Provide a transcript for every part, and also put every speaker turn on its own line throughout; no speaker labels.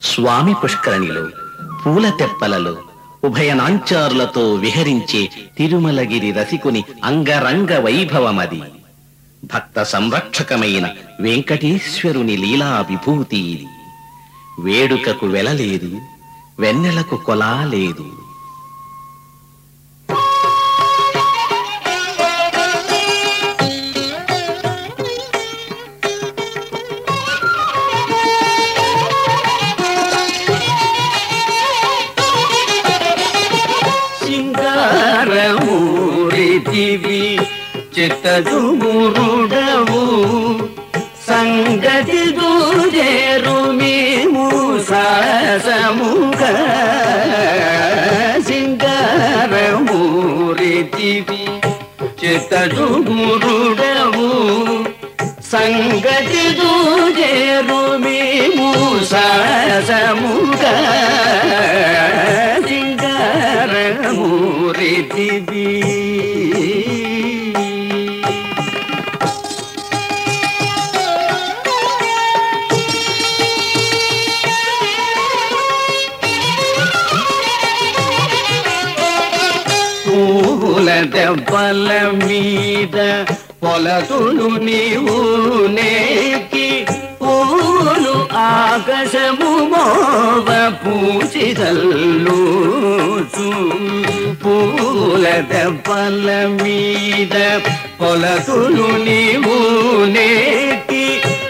స్వామి పుష్కరణిలో పూల తెప్పలలో ఉభయనాంచారులతో విహరించే తిరుమలగిరి రసికుని అంగరంగ వైభవమది. భక్త సంరక్షకమైన వెంకటేశ్వరుని లీలా విభూతి ఇది. వేడుకకు వెలలేదు వెన్నెలకు కొలా లేదు
దివి చిత్తదు మురుడవు సంగతి దూరేరు మేము సాసముగ సింగారమూరితివి చిత్తదుమురుడవు. సంగతి దూరేరు మేము సాసముగ సింగారమూరితివి దెబ్బల మీద పొలతుడు నీవు నేకి పూలు ఆకాశము మోవ పూచిదల్లు పూల దెబ్బల మీద పొలతుడు నీవు నేకి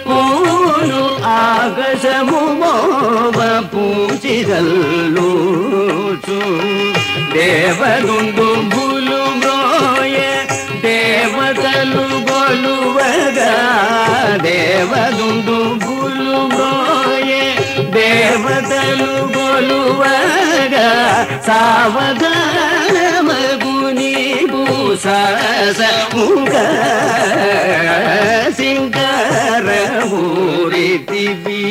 పూలు ఆకాశము మోవ పూచిదల్లు దేవరుండు భూ దేవదుండు భూలు మ్రోయ దేవతలు గొలువగా సావధానమగుని భూసాసముగ సింగారూరితివి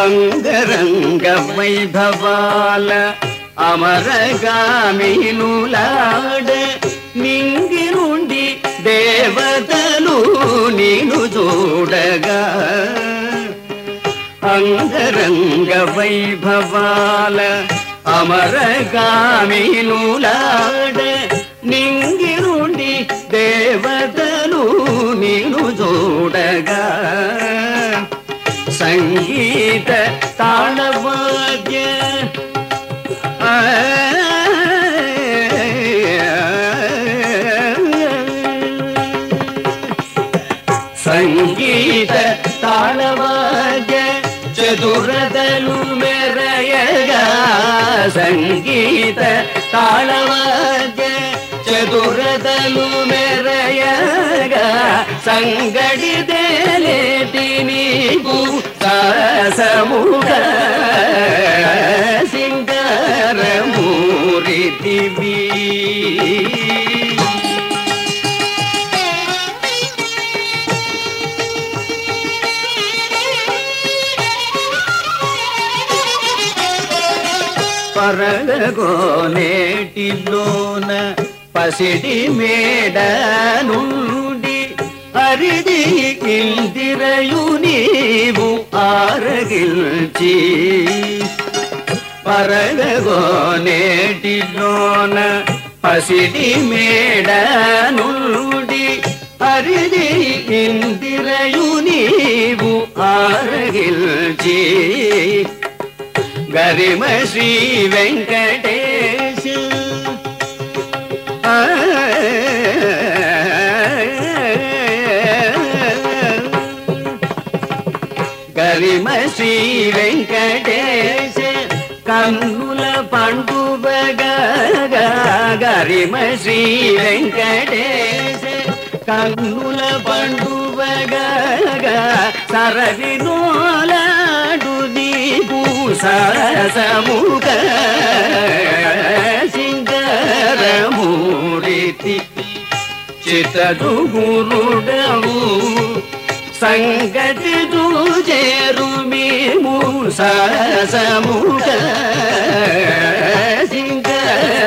అంగరంగ వైభవాల అమరగామినులాడ నింగి నుండి దేవతలు నేను చూడగా అంగరంగ వైభవాల అమరగామినులాడ నింగి నుండి దేవతలు నేను చూడగా ಸಂಗೀತ ತಾಳವಾದ್ಯ ಸಂಗೀತ ತಾಳವಾದ್ಯ ಚದುರದಲು ಮೆರೆಯಗ ಸಂಗೀತ ತಾಳವಾದ್ಯ ಚದುರದಲು ಮೆರೆಯಗ ಸಂಗಡಿದೇಲೆ ತಿನಿಗೂ తేలేటి నీకు సాసముగ పరగోనేటిలోన పసిడి మేడనున్న నుండి అరిది ఇందిరయు నీవు ఆరగిల్చి పరగోనేటిలోన పసిడి మేడ నుండి అరిది ఇందిరయు నీవు ఆరగిల్చి గరిమ శ్రీ వెంకటే కవిమ శ్రీ వెంకటేశ కంగుల పండుబగ గరిమ శ్రీ వెంకటేశ కంగుల పండుబగ సరవి నోలాడు నీకు సరసముగ సింగరమూరితి చితడు గురుడవు సంగతి దూజేరు మేము సరసముగ సింగరమూరితివి.